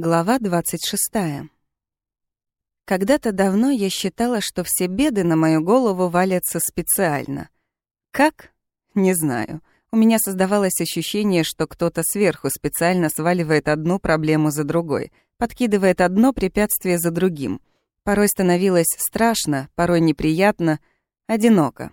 Глава 26. Когда-то давно я считала, что все беды на мою голову валятся специально. Как? Не знаю. У меня создавалось ощущение, что кто-то сверху специально сваливает одну проблему за другой, подкидывает одно препятствие за другим. Порой становилось страшно, порой неприятно, одиноко.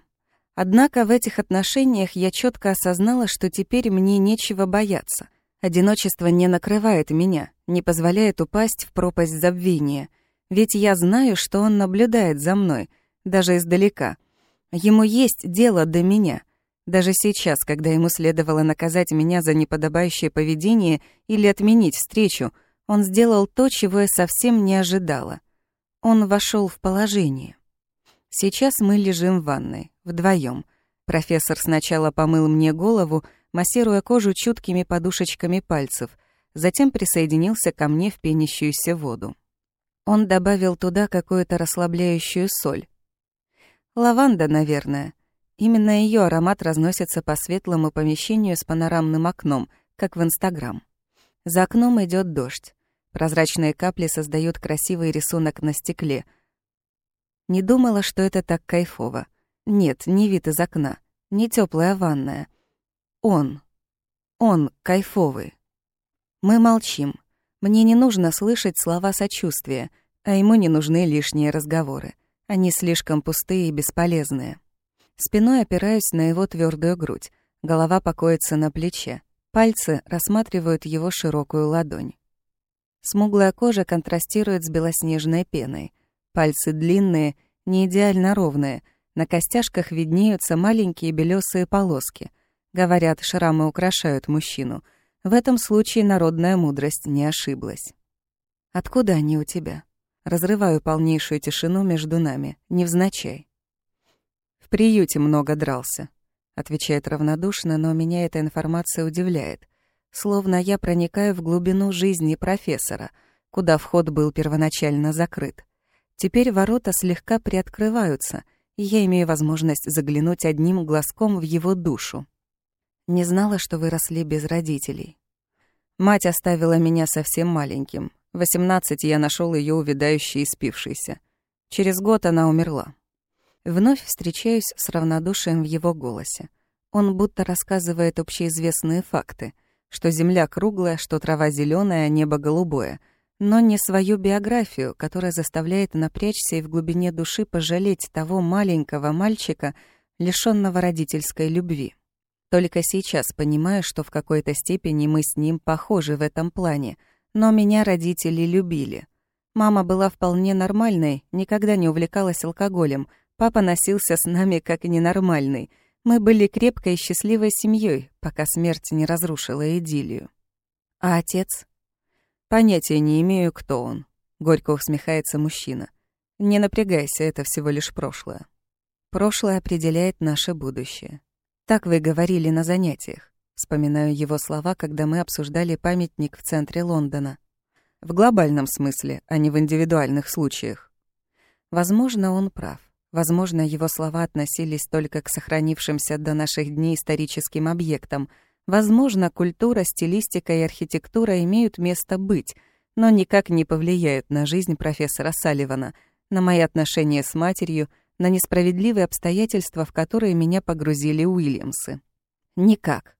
Однако в этих отношениях я четко осознала, что теперь мне нечего бояться. Одиночество не накрывает меня, не позволяет упасть в пропасть забвения. Ведь я знаю, что он наблюдает за мной, даже издалека. Ему есть дело до меня. Даже сейчас, когда ему следовало наказать меня за неподобающее поведение или отменить встречу, он сделал то, чего я совсем не ожидала. Он вошел в положение. Сейчас мы лежим в ванной, вдвоем. Профессор сначала помыл мне голову, массируя кожу чуткими подушечками пальцев, затем присоединился ко мне в пенящуюся воду. Он добавил туда какую-то расслабляющую соль. Лаванда, наверное. Именно ее аромат разносится по светлому помещению с панорамным окном, как в Инстаграм. За окном идет дождь. Прозрачные капли создают красивый рисунок на стекле. Не думала, что это так кайфово. Нет, не вид из окна, не теплая ванная. Он. Он кайфовый. Мы молчим. Мне не нужно слышать слова сочувствия, а ему не нужны лишние разговоры. Они слишком пустые и бесполезные. Спиной опираюсь на его твердую грудь. Голова покоится на плече. Пальцы рассматривают его широкую ладонь. Смуглая кожа контрастирует с белоснежной пеной. Пальцы длинные, не идеально ровные. На костяшках виднеются маленькие белесые полоски. Говорят, шрамы украшают мужчину. В этом случае народная мудрость не ошиблась. «Откуда они у тебя?» Разрываю полнейшую тишину между нами, невзначай. «В приюте много дрался», — отвечает равнодушно, но меня эта информация удивляет. Словно я проникаю в глубину жизни профессора, куда вход был первоначально закрыт. Теперь ворота слегка приоткрываются, я имею возможность заглянуть одним глазком в его душу. Не знала, что вы росли без родителей. Мать оставила меня совсем маленьким. В 18 я нашел ее увядающей и спившейся. Через год она умерла. Вновь встречаюсь с равнодушием в его голосе. Он будто рассказывает общеизвестные факты, что земля круглая, что трава зеленая, а небо голубое, но не свою биографию, которая заставляет напрячься и в глубине души пожалеть того маленького мальчика, лишенного родительской любви. Только сейчас понимаю, что в какой-то степени мы с ним похожи в этом плане, но меня родители любили. Мама была вполне нормальной, никогда не увлекалась алкоголем, папа носился с нами как ненормальный. Мы были крепкой и счастливой семьей, пока смерть не разрушила идиллию. А отец? Понятия не имею, кто он. Горько усмехается мужчина. Не напрягайся, это всего лишь прошлое. Прошлое определяет наше будущее. Так вы говорили на занятиях. Вспоминаю его слова, когда мы обсуждали памятник в центре Лондона. В глобальном смысле, а не в индивидуальных случаях. Возможно, он прав. Возможно, его слова относились только к сохранившимся до наших дней историческим объектам. Возможно, культура, стилистика и архитектура имеют место быть, но никак не повлияют на жизнь профессора Салливана, на мои отношения с матерью — на несправедливые обстоятельства, в которые меня погрузили Уильямсы. Никак.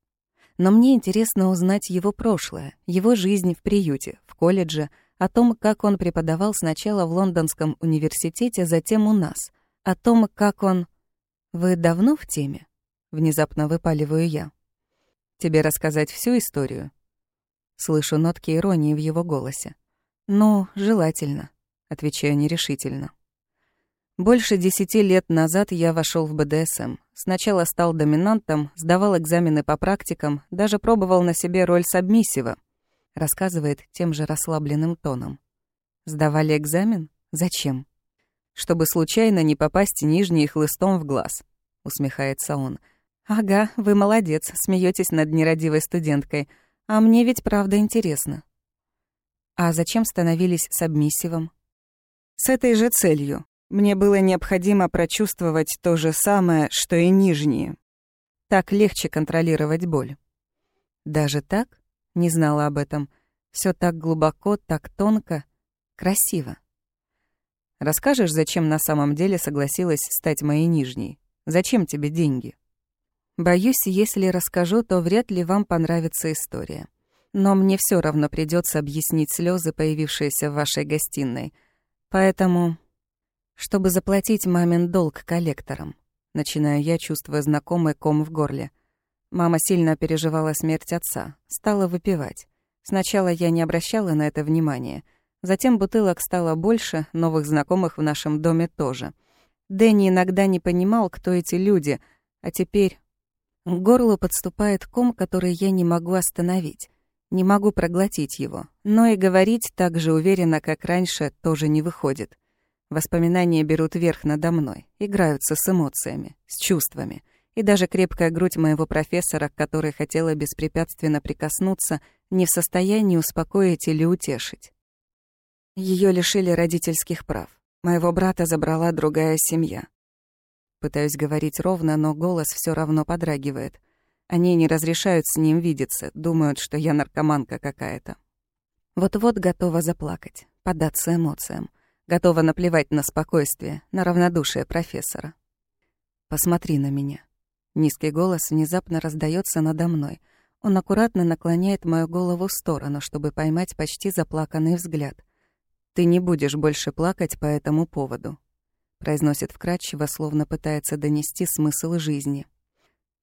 Но мне интересно узнать его прошлое, его жизнь в приюте, в колледже, о том, как он преподавал сначала в Лондонском университете, затем у нас, о том, как он... Вы давно в теме? Внезапно выпаливаю я. Тебе рассказать всю историю? Слышу нотки иронии в его голосе. «Ну, желательно», — отвечаю нерешительно. Больше десяти лет назад я вошел в БДСМ. Сначала стал доминантом, сдавал экзамены по практикам, даже пробовал на себе роль сабмиссива. Рассказывает тем же расслабленным тоном. Сдавали экзамен? Зачем? Чтобы случайно не попасть нижней хлыстом в глаз. Усмехается он. Ага, вы молодец, смеетесь над нерадивой студенткой. А мне ведь правда интересно. А зачем становились сабмиссивом? С этой же целью мне было необходимо прочувствовать то же самое, что и нижние. Так легче контролировать боль. Даже так? Не знала об этом. Все так глубоко, так тонко, красиво. Расскажешь, зачем на самом деле согласилась стать моей нижней? Зачем тебе деньги? Боюсь, если расскажу, то вряд ли вам понравится история. Но мне все равно придется объяснить слезы, появившиеся в вашей гостиной. Поэтому, чтобы заплатить мамин долг коллекторам, начинаю я, чувствуя знакомый ком в горле. Мама сильно переживала смерть отца, стала выпивать. Сначала я не обращала на это внимания. Затем бутылок стало больше, новых знакомых в нашем доме тоже. Дэнни иногда не понимал, кто эти люди, а теперь... К горлу подступает ком, который я не могу остановить. Не могу проглотить его. Но и говорить так же уверенно, как раньше, тоже не выходит. Воспоминания берут верх надо мной, играются с эмоциями, с чувствами. И даже крепкая грудь моего профессора, к которой хотела беспрепятственно прикоснуться, не в состоянии успокоить или утешить. Ее лишили родительских прав. Моего брата забрала другая семья. Пытаюсь говорить ровно, но голос все равно подрагивает. Они не разрешают с ним видеться, думают, что я наркоманка какая-то. Вот-вот готова заплакать, поддаться эмоциям. Готова наплевать на спокойствие, на равнодушие профессора. «Посмотри на меня». Низкий голос внезапно раздается надо мной. Он аккуратно наклоняет мою голову в сторону, чтобы поймать почти заплаканный взгляд. «Ты не будешь больше плакать по этому поводу», — произносит вкратчиво, словно пытается донести смысл жизни.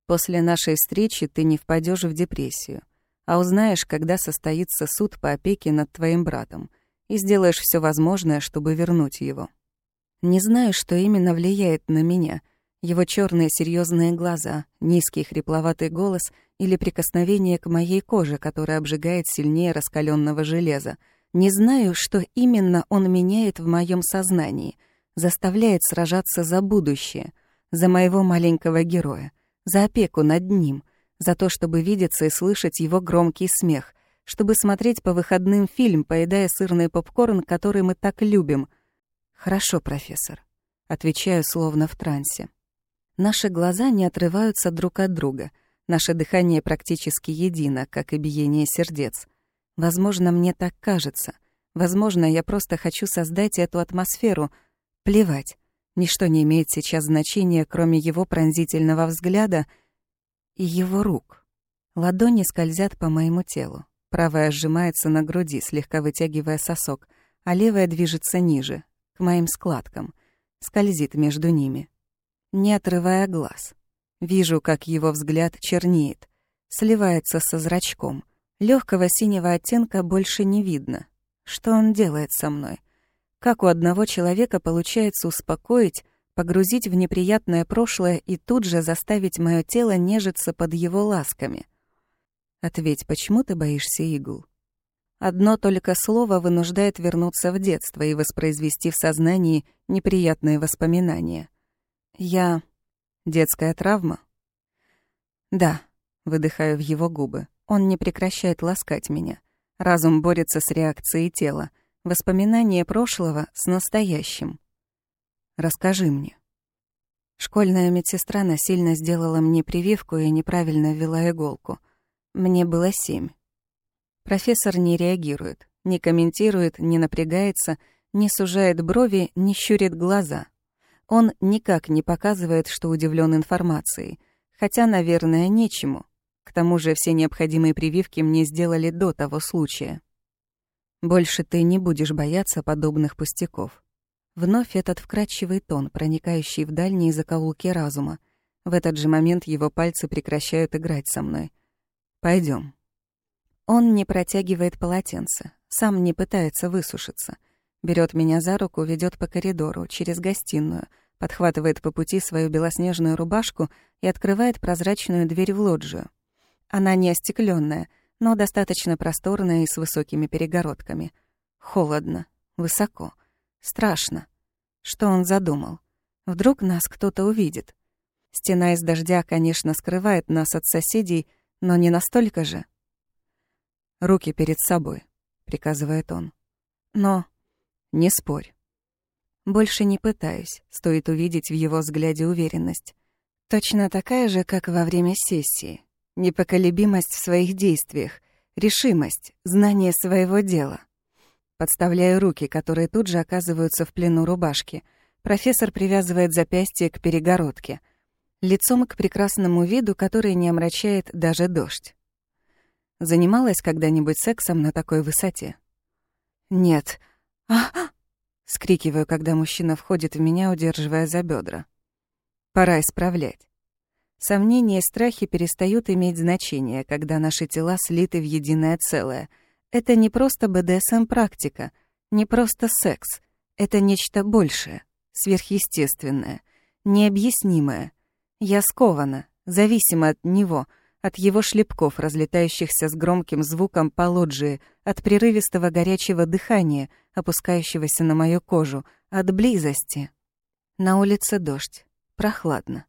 «После нашей встречи ты не впадешь в депрессию, а узнаешь, когда состоится суд по опеке над твоим братом, и сделаешь все возможное, чтобы вернуть его. Не знаю, что именно влияет на меня — его черные серьезные глаза, низкий хрипловатый голос или прикосновение к моей коже, которая обжигает сильнее раскаленного железа — не знаю, что именно он меняет в моем сознании, заставляет сражаться за будущее, за моего маленького героя, за опеку над ним, за то, чтобы видеться и слышать его громкий смех, чтобы смотреть по выходным фильм, поедая сырный попкорн, который мы так любим. «Хорошо, профессор», — отвечаю словно в трансе. Наши глаза не отрываются друг от друга, наше дыхание практически едино, как и биение сердец. Возможно, мне так кажется. Возможно, я просто хочу создать эту атмосферу. Плевать. Ничто не имеет сейчас значения, кроме его пронзительного взгляда и его рук. Ладони скользят по моему телу. Правая сжимается на груди, слегка вытягивая сосок, а левая движется ниже, к моим складкам, скользит между ними. Не отрывая глаз. Вижу, как его взгляд чернеет, сливается со зрачком — Легкого синего оттенка больше не видно. Что он делает со мной? Как у одного человека получается успокоить, погрузить в неприятное прошлое и тут же заставить мое тело нежиться под его ласками? Ответь, почему ты боишься игл? Одно только слово вынуждает вернуться в детство и воспроизвести в сознании неприятные воспоминания. Я... Детская травма? Да, выдыхаю в его губы. Он не прекращает ласкать меня. Разум борется с реакцией тела. Воспоминания прошлого с настоящим. Расскажи мне. Школьная медсестра насильно сделала мне прививку и неправильно ввела иголку. Мне было семь. Профессор не реагирует, не комментирует, не напрягается, не сужает брови, не щурит глаза. Он никак не показывает, что удивлен информацией, хотя, наверное, нечему. К тому же все необходимые прививки мне сделали до того случая. Больше ты не будешь бояться подобных пустяков. Вновь этот вкрадчивый тон, проникающий в дальние закоулки разума. В этот же момент его пальцы прекращают играть со мной. Пойдем. Он не протягивает полотенце, сам не пытается высушиться. Берет меня за руку, ведет по коридору, через гостиную, подхватывает по пути свою белоснежную рубашку и открывает прозрачную дверь в лоджию. Она не остеклённая, но достаточно просторная и с высокими перегородками. Холодно, высоко, страшно. Что он задумал? Вдруг нас кто-то увидит? Стена из дождя, конечно, скрывает нас от соседей, но не настолько же. «Руки перед собой», — приказывает он. «Но не спорь». Больше не пытаюсь, стоит увидеть в его взгляде уверенность. Точно такая же, как во время сессии. Непоколебимость в своих действиях, решимость, знание своего дела. Подставляю руки, которые тут же оказываются в плену рубашки. Профессор привязывает запястье к перегородке. Лицом к прекрасному виду, который не омрачает даже дождь. Занималась когда-нибудь сексом на такой высоте? Нет. а Скрикиваю, когда мужчина входит в меня, удерживая за бедра. Пора исправлять. Сомнения и страхи перестают иметь значение, когда наши тела слиты в единое целое. Это не просто БДСМ-практика, не просто секс. Это нечто большее, сверхъестественное, необъяснимое. Я скована, зависима от него, от его шлепков, разлетающихся с громким звуком по лоджии, от прерывистого горячего дыхания, опускающегося на мою кожу, от близости. На улице дождь. Прохладно.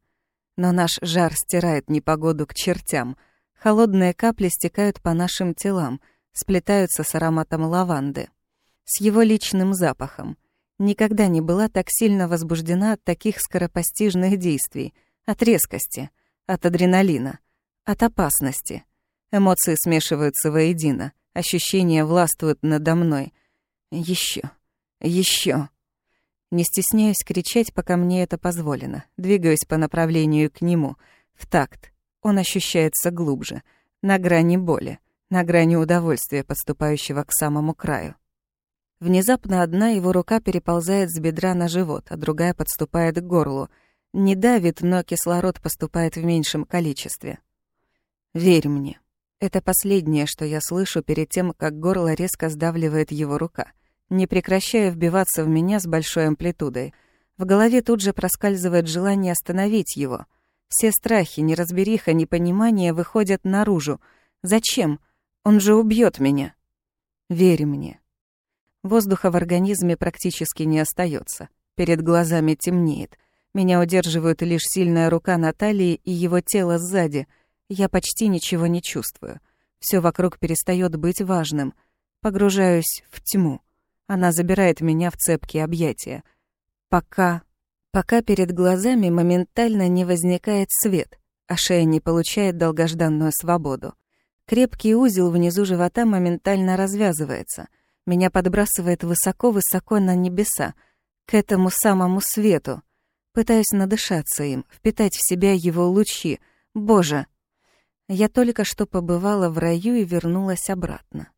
Но наш жар стирает непогоду к чертям. Холодные капли стекают по нашим телам, сплетаются с ароматом лаванды. С его личным запахом. Никогда не была так сильно возбуждена от таких скоропостижных действий, от резкости, от адреналина, от опасности. Эмоции смешиваются воедино, ощущения властвуют надо мной. Еще, еще. Не стесняюсь кричать, пока мне это позволено. Двигаюсь по направлению к нему. В такт. Он ощущается глубже. На грани боли. На грани удовольствия, подступающего к самому краю. Внезапно одна его рука переползает с бедра на живот, а другая подступает к горлу. Не давит, но кислород поступает в меньшем количестве. «Верь мне». Это последнее, что я слышу перед тем, как горло резко сдавливает его рука — не прекращая вбиваться в меня с большой амплитудой. В голове тут же проскальзывает желание остановить его. Все страхи, неразбериха, непонимание выходят наружу. Зачем? Он же убьет меня. Верь мне. Воздуха в организме практически не остается. Перед глазами темнеет. Меня удерживают лишь сильная рука Натальи и его тело сзади. Я почти ничего не чувствую. Все вокруг перестает быть важным. Погружаюсь в тьму. Она забирает меня в цепкие объятия. Пока... Пока перед глазами моментально не возникает свет, а шея не получает долгожданную свободу. Крепкий узел внизу живота моментально развязывается. Меня подбрасывает высоко-высоко на небеса, к этому самому свету. Пытаюсь надышаться им, впитать в себя его лучи. Боже! Я только что побывала в раю и вернулась обратно.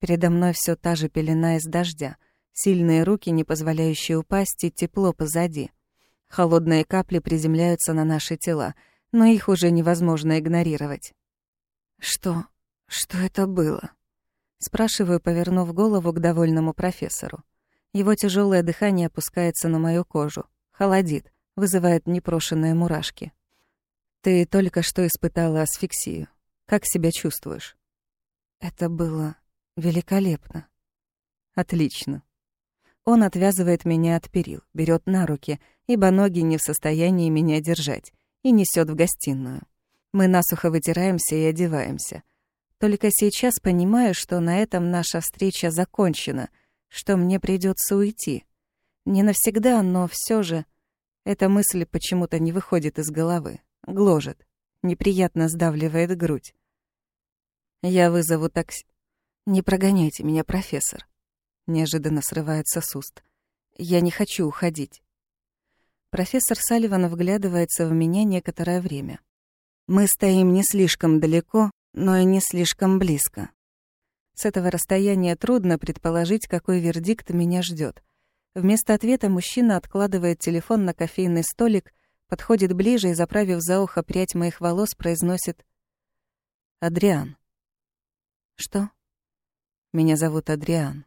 Передо мной все та же пелена из дождя, сильные руки, не позволяющие упасть, и тепло позади. Холодные капли приземляются на наши тела, но их уже невозможно игнорировать. «Что? Что это было?» Спрашиваю, повернув голову к довольному профессору. Его тяжелое дыхание опускается на мою кожу, холодит, вызывает непрошенные мурашки. «Ты только что испытала асфиксию. Как себя чувствуешь?» «Это было Великолепно. Отлично. Он отвязывает меня от перил, берет на руки, ибо ноги не в состоянии меня держать, и несет в гостиную. Мы насухо вытираемся и одеваемся. Только сейчас понимаю, что на этом наша встреча закончена, что мне придется уйти. Не навсегда, но все же эта мысль почему-то не выходит из головы, гложет, неприятно сдавливает грудь. Я вызову такси. «Не прогоняйте меня, профессор», — неожиданно срывается с уст. «Я не хочу уходить». Профессор Салливан вглядывается в меня некоторое время. Мы стоим не слишком далеко, но и не слишком близко. С этого расстояния трудно предположить, какой вердикт меня ждет. Вместо ответа мужчина откладывает телефон на кофейный столик, подходит ближе и, заправив за ухо прядь моих волос, произносит «Адриан». «Что?» Меня зовут Адриан.